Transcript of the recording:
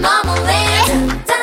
Mama Land.